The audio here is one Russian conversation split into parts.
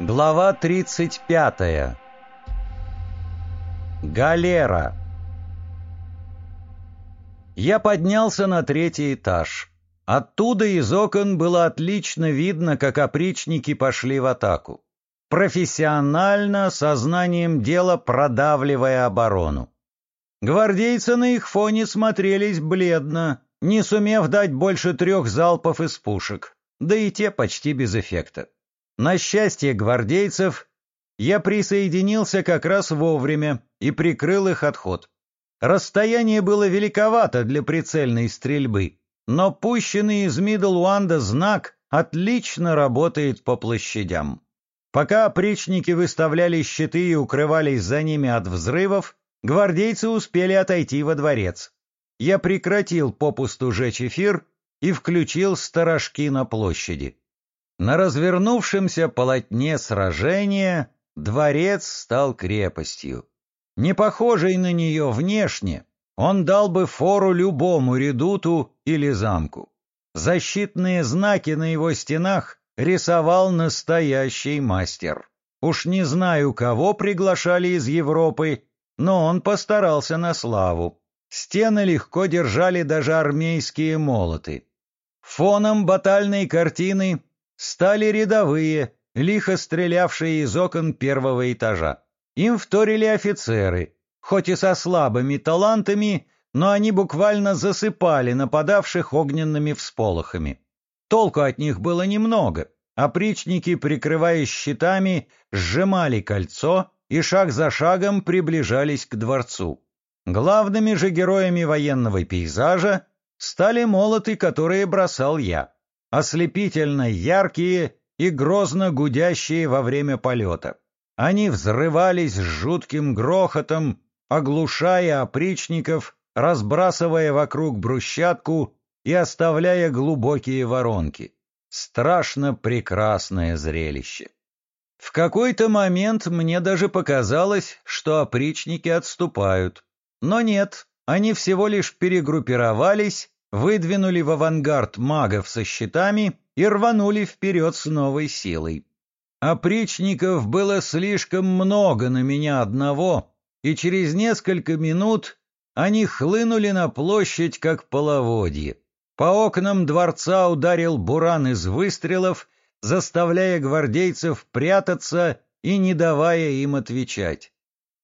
Глава 35. Галера. Я поднялся на третий этаж. Оттуда из окон было отлично видно, как опричники пошли в атаку. Профессионально, сознанием дела продавливая оборону. Гвардейцы на их фоне смотрелись бледно, не сумев дать больше трех залпов из пушек, да и те почти без эффекта. На счастье гвардейцев я присоединился как раз вовремя и прикрыл их отход. Расстояние было великовато для прицельной стрельбы, но пущенный из Мидл-Уанда знак отлично работает по площадям. Пока опричники выставляли щиты и укрывались за ними от взрывов, гвардейцы успели отойти во дворец. Я прекратил попусту жечь эфир и включил сторожки на площади. На развернувшемся полотне сражения дворец стал крепостью. Не похожий на нее внешне, он дал бы фору любому редуту или замку. Защитные знаки на его стенах рисовал настоящий мастер. Уж не знаю, кого приглашали из Европы, но он постарался на славу. Стены легко держали даже армейские молоты. Фоном батальной картины стали рядовые, лихо стрелявшие из окон первого этажа. Им вторили офицеры, хоть и со слабыми талантами, но они буквально засыпали нападавших огненными всполохами. Толку от них было немного. Опричники, прикрываясь щитами, сжимали кольцо и шаг за шагом приближались к дворцу. Главными же героями военного пейзажа стали молоты, которые бросал я ослепительно яркие и грозно гудящие во время полета. Они взрывались с жутким грохотом, оглушая опричников, разбрасывая вокруг брусчатку и оставляя глубокие воронки. Страшно прекрасное зрелище. В какой-то момент мне даже показалось, что опричники отступают. Но нет, они всего лишь перегруппировались выдвинули в авангард магов со щитами и рванули вперед с новой силой. Опричников было слишком много на меня одного, и через несколько минут они хлынули на площадь, как половодье. По окнам дворца ударил буран из выстрелов, заставляя гвардейцев прятаться и не давая им отвечать.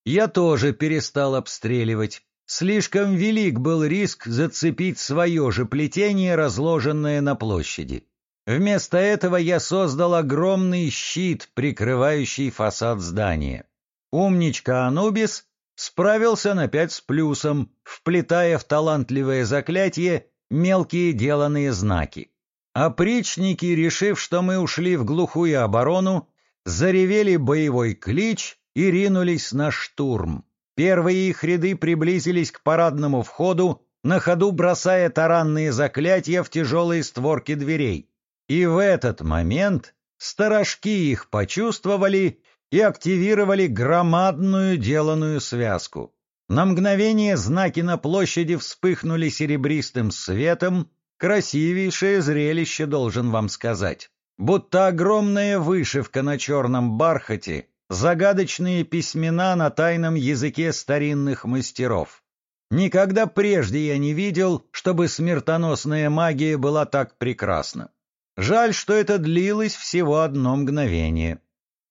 Я тоже перестал обстреливать. Слишком велик был риск зацепить свое же плетение, разложенное на площади. Вместо этого я создал огромный щит, прикрывающий фасад здания. Умничка Анубис справился на пять с плюсом, вплетая в талантливое заклятие мелкие деланные знаки. Опричники, решив, что мы ушли в глухую оборону, заревели боевой клич и ринулись на штурм. Первые их ряды приблизились к парадному входу, на ходу бросая таранные заклятия в тяжелые створки дверей. И в этот момент сторожки их почувствовали и активировали громадную деланную связку. На мгновение знаки на площади вспыхнули серебристым светом, красивейшее зрелище, должен вам сказать. Будто огромная вышивка на черном бархате загадочные письмена на тайном языке старинных мастеров. Никогда прежде я не видел, чтобы смертоносная магия была так прекрасна. Жаль, что это длилось всего одно мгновение.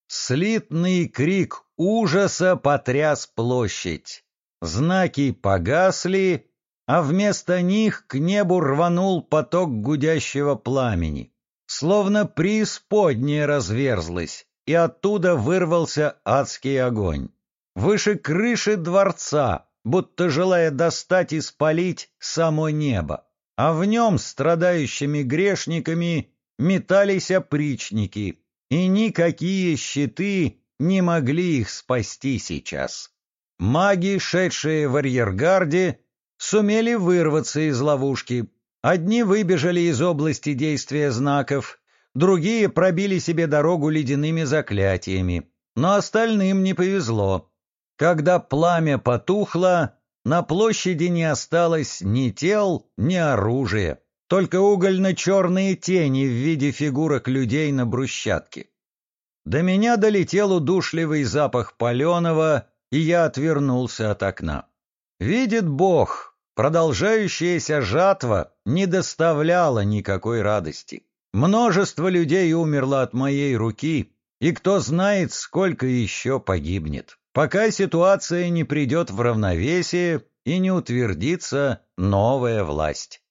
Слитный крик ужаса потряс площадь. Знаки погасли, а вместо них к небу рванул поток гудящего пламени. Словно преисподняя разверзлась, и оттуда вырвался адский огонь. Выше крыши дворца, будто желая достать и спалить само небо, а в нем страдающими грешниками метались опричники, и никакие щиты не могли их спасти сейчас. Маги, шедшие в арьергарде, сумели вырваться из ловушки. Одни выбежали из области действия знаков, Другие пробили себе дорогу ледяными заклятиями, но остальным не повезло. Когда пламя потухло, на площади не осталось ни тел, ни оружия, только угольно-черные тени в виде фигурок людей на брусчатке. До меня долетел удушливый запах паленого, и я отвернулся от окна. Видит Бог, продолжающаяся жатва не доставляла никакой радости. Множество людей умерло от моей руки, и кто знает, сколько еще погибнет, пока ситуация не придет в равновесие и не утвердится новая власть.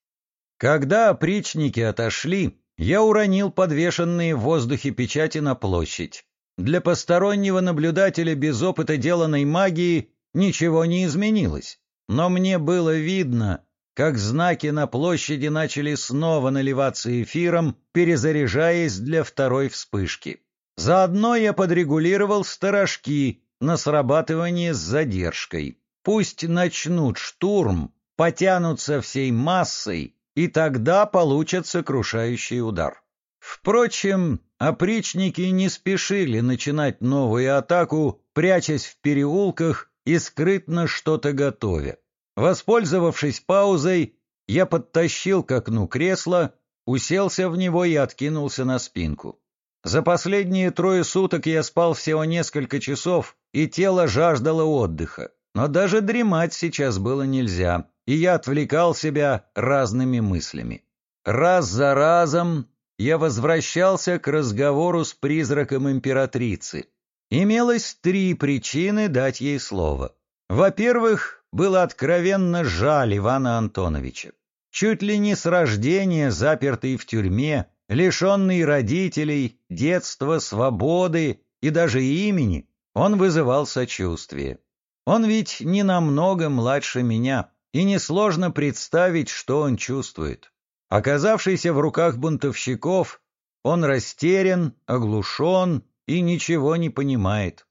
Когда опричники отошли, я уронил подвешенные в воздухе печати на площадь. Для постороннего наблюдателя без опыта деланной магии ничего не изменилось, но мне было видно, как знаки на площади начали снова наливаться эфиром, перезаряжаясь для второй вспышки. Заодно я подрегулировал сторожки на срабатывание с задержкой. Пусть начнут штурм, потянутся всей массой, и тогда получат сокрушающий удар. Впрочем, опричники не спешили начинать новую атаку, прячась в переулках и скрытно что-то готовя. Воспользовавшись паузой, я подтащил к окну кресло, уселся в него и откинулся на спинку. За последние трое суток я спал всего несколько часов, и тело жаждало отдыха. Но даже дремать сейчас было нельзя, и я отвлекал себя разными мыслями. Раз за разом я возвращался к разговору с призраком императрицы. Имелось три причины дать ей слово. Во-первых, было откровенно жаль Ивана Антоновича. Чуть ли не с рождения запертый в тюрьме, лишенный родителей, детства, свободы и даже имени, он вызывал сочувствие. Он ведь не намного младше меня, и несложно представить, что он чувствует. Оказавшийся в руках бунтовщиков, он растерян, оглушен и ничего не понимает.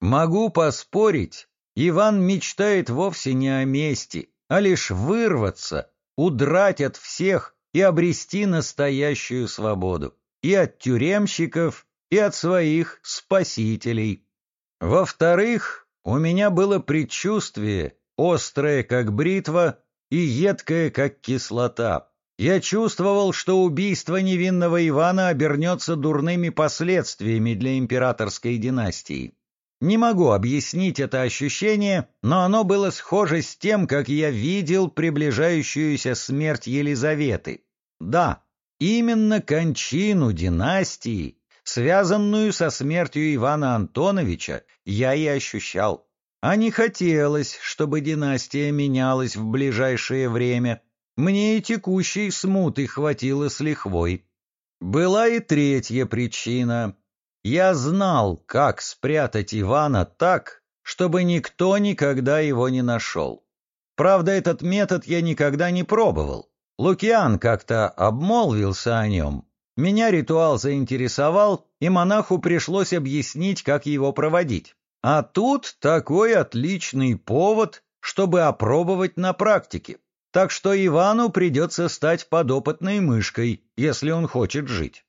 Могу поспорить, Иван мечтает вовсе не о мести, а лишь вырваться, удрать от всех и обрести настоящую свободу. И от тюремщиков, и от своих спасителей. Во-вторых, у меня было предчувствие, острое, как бритва, и едкое, как кислота. Я чувствовал, что убийство невинного Ивана обернется дурными последствиями для императорской династии. Не могу объяснить это ощущение, но оно было схоже с тем, как я видел приближающуюся смерть Елизаветы. Да, именно кончину династии, связанную со смертью Ивана Антоновича, я и ощущал. А не хотелось, чтобы династия менялась в ближайшее время. Мне и текущей смуты хватило с лихвой. Была и третья причина. Я знал, как спрятать Ивана так, чтобы никто никогда его не нашел. Правда, этот метод я никогда не пробовал. Лукиан как-то обмолвился о нем. Меня ритуал заинтересовал, и монаху пришлось объяснить, как его проводить. А тут такой отличный повод, чтобы опробовать на практике. Так что Ивану придется стать подопытной мышкой, если он хочет жить.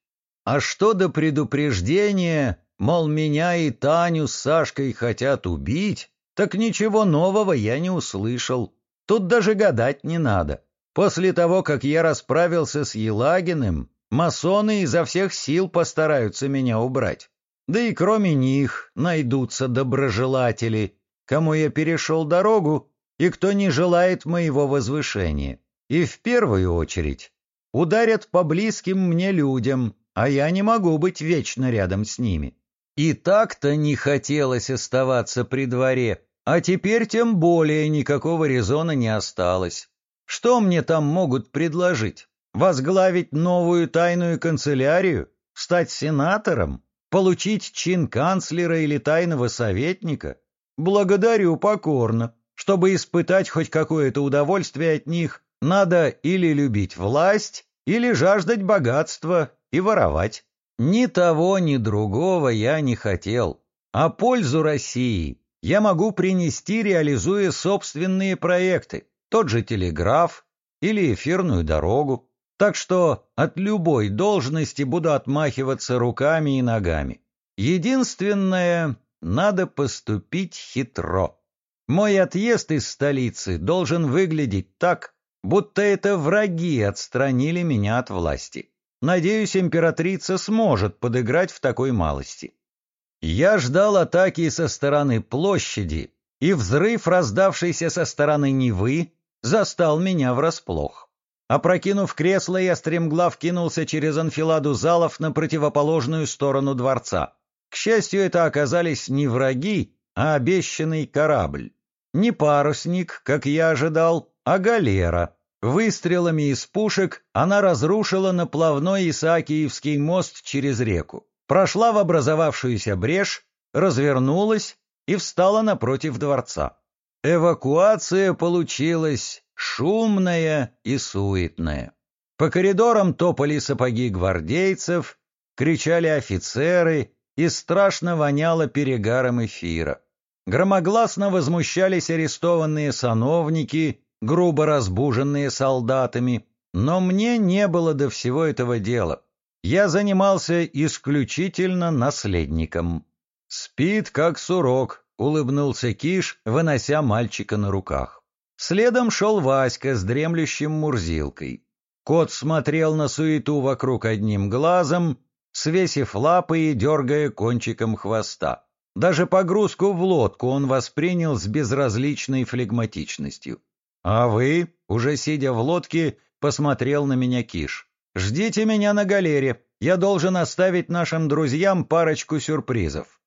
А что до предупреждения, мол, меня и Таню с Сашкой хотят убить, так ничего нового я не услышал. Тут даже гадать не надо. После того, как я расправился с Елагиным, масоны изо всех сил постараются меня убрать. Да и кроме них найдутся доброжелатели, кому я перешел дорогу и кто не желает моего возвышения. И в первую очередь ударят по близким мне людям, а я не могу быть вечно рядом с ними. И так-то не хотелось оставаться при дворе, а теперь тем более никакого резона не осталось. Что мне там могут предложить? Возглавить новую тайную канцелярию? Стать сенатором? Получить чин канцлера или тайного советника? Благодарю покорно. Чтобы испытать хоть какое-то удовольствие от них, надо или любить власть, или жаждать богатства и воровать. Ни того, ни другого я не хотел. А пользу России я могу принести, реализуя собственные проекты тот же телеграф или эфирную дорогу, так что от любой должности буду отмахиваться руками и ногами. Единственное, надо поступить хитро. Мой отъезд из столицы должен выглядеть так, будто это враги отстранили меня от власти. Надеюсь, императрица сможет подыграть в такой малости. Я ждал атаки со стороны площади, и взрыв, раздавшийся со стороны Невы, застал меня врасплох. Опрокинув кресло, я стремглав кинулся через анфиладу залов на противоположную сторону дворца. К счастью, это оказались не враги, а обещанный корабль. Не парусник, как я ожидал, а галера. Выстрелами из пушек она разрушила наплавной Исаакиевский мост через реку, прошла в образовавшуюся брешь, развернулась и встала напротив дворца. Эвакуация получилась шумная и суетная. По коридорам топали сапоги гвардейцев, кричали офицеры и страшно воняло перегаром эфира. Громогласно возмущались арестованные сановники, грубо разбуженные солдатами, но мне не было до всего этого дела. Я занимался исключительно наследником. «Спит, как сурок», — улыбнулся Киш, вынося мальчика на руках. Следом шел Васька с дремлющим Мурзилкой. Кот смотрел на суету вокруг одним глазом, свесив лапы и дергая кончиком хвоста. Даже погрузку в лодку он воспринял с безразличной флегматичностью. «А вы, уже сидя в лодке, посмотрел на меня Киш. Ждите меня на галере, я должен оставить нашим друзьям парочку сюрпризов».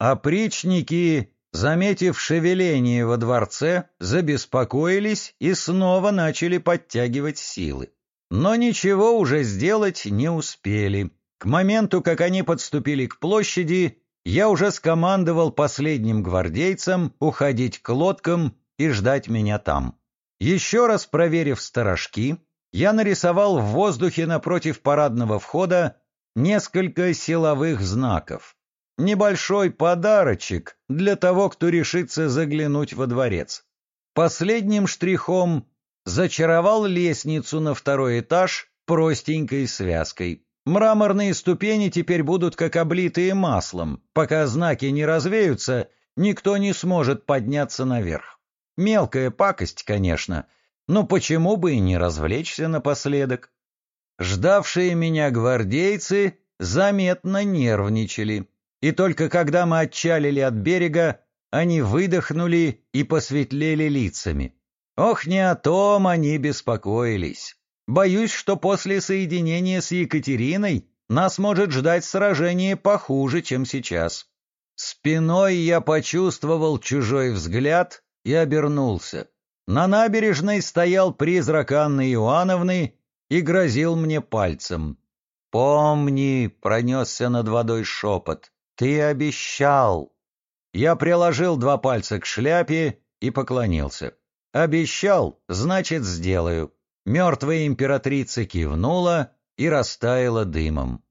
Опричники заметив шевеление во дворце, забеспокоились и снова начали подтягивать силы. Но ничего уже сделать не успели. К моменту, как они подступили к площади, я уже скомандовал последним гвардейцам уходить к лодкам и ждать меня там. Еще раз проверив сторожки, я нарисовал в воздухе напротив парадного входа несколько силовых знаков. Небольшой подарочек для того, кто решится заглянуть во дворец. Последним штрихом зачаровал лестницу на второй этаж простенькой связкой. Мраморные ступени теперь будут как облитые маслом. Пока знаки не развеются, никто не сможет подняться наверх. Мелкая пакость, конечно, но почему бы и не развлечься напоследок? Ждавшие меня гвардейцы заметно нервничали и только когда мы отчалили от берега, они выдохнули и посветлели лицами. Ох, не о том они беспокоились. Боюсь, что после соединения с Екатериной нас может ждать сражение похуже, чем сейчас. Спиной я почувствовал чужой взгляд и обернулся. На набережной стоял призрак Анны Иоанновны и грозил мне пальцем. «Помни», — пронесся над водой шепот, «Ты обещал!» Я приложил два пальца к шляпе и поклонился. «Обещал, значит, сделаю». Мертвая императрица кивнула и растаяла дымом.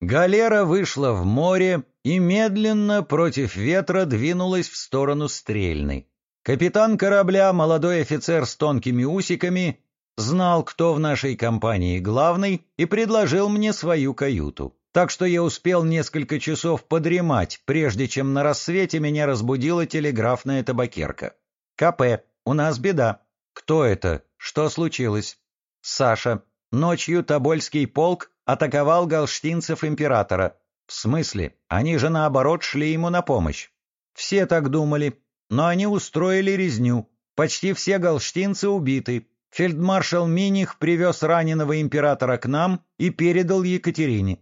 Галера вышла в море и медленно против ветра двинулась в сторону Стрельной. Капитан корабля, молодой офицер с тонкими усиками, знал, кто в нашей компании главный, и предложил мне свою каюту так что я успел несколько часов подремать, прежде чем на рассвете меня разбудила телеграфная табакерка. «КП, у нас беда». «Кто это? Что случилось?» «Саша. Ночью Тобольский полк атаковал галштинцев императора. В смысле? Они же наоборот шли ему на помощь. Все так думали, но они устроили резню. Почти все галштинцы убиты. Фельдмаршал Миних привез раненого императора к нам и передал Екатерине.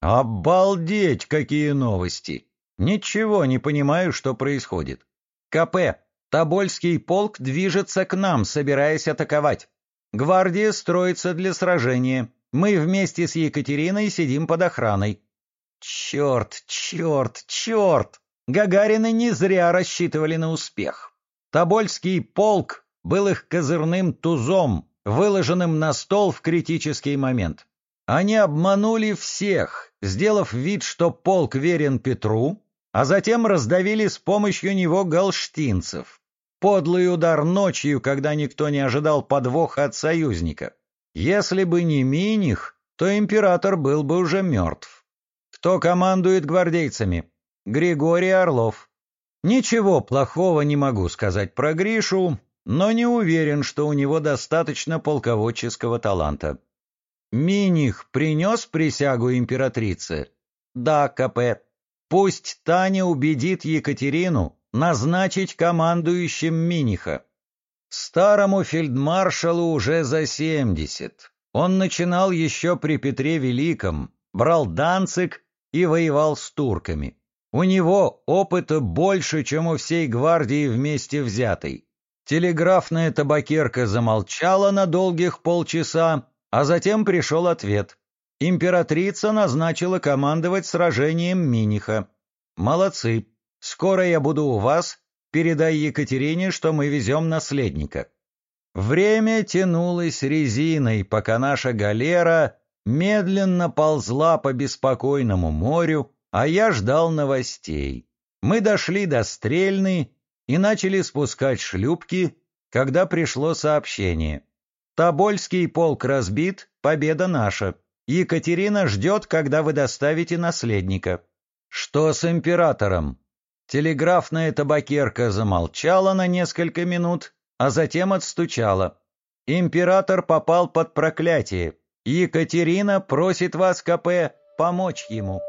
Обалдеть, какие новости! Ничего не понимаю, что происходит. КП. Тобольский полк движется к нам, собираясь атаковать. Гвардия строится для сражения. Мы вместе с Екатериной сидим под охраной. Черт, черт, черт! Гагарины не зря рассчитывали на успех. Тобольский полк был их козырным тузом, выложенным на стол в критический момент. Они обманули всех, сделав вид, что полк верен Петру, а затем раздавили с помощью него галштинцев. Подлый удар ночью, когда никто не ожидал подвоха от союзника. Если бы не Миних, то император был бы уже мертв. Кто командует гвардейцами? Григорий Орлов. Ничего плохого не могу сказать про Гришу, но не уверен, что у него достаточно полководческого таланта. Миних принес присягу императрице? Да, КП. Пусть Таня убедит Екатерину назначить командующим Миниха. Старому фельдмаршалу уже за семьдесят. Он начинал еще при Петре Великом, брал Данцик и воевал с турками. У него опыта больше, чем у всей гвардии вместе взятой. Телеграфная табакерка замолчала на долгих полчаса, а затем пришел ответ. Императрица назначила командовать сражением Миниха. Молодцы. Скоро я буду у вас. Передай Екатерине, что мы везем наследника. Время тянулось резиной, пока наша галера медленно ползла по беспокойному морю, а я ждал новостей. Мы дошли до Стрельны и начали спускать шлюпки, когда пришло сообщение. Тобольский полк разбит, победа наша. Екатерина ждет, когда вы доставите наследника. Что с императором? Телеграфная табакерка замолчала на несколько минут, а затем отстучала. Император попал под проклятие. Екатерина просит вас, КП, помочь ему.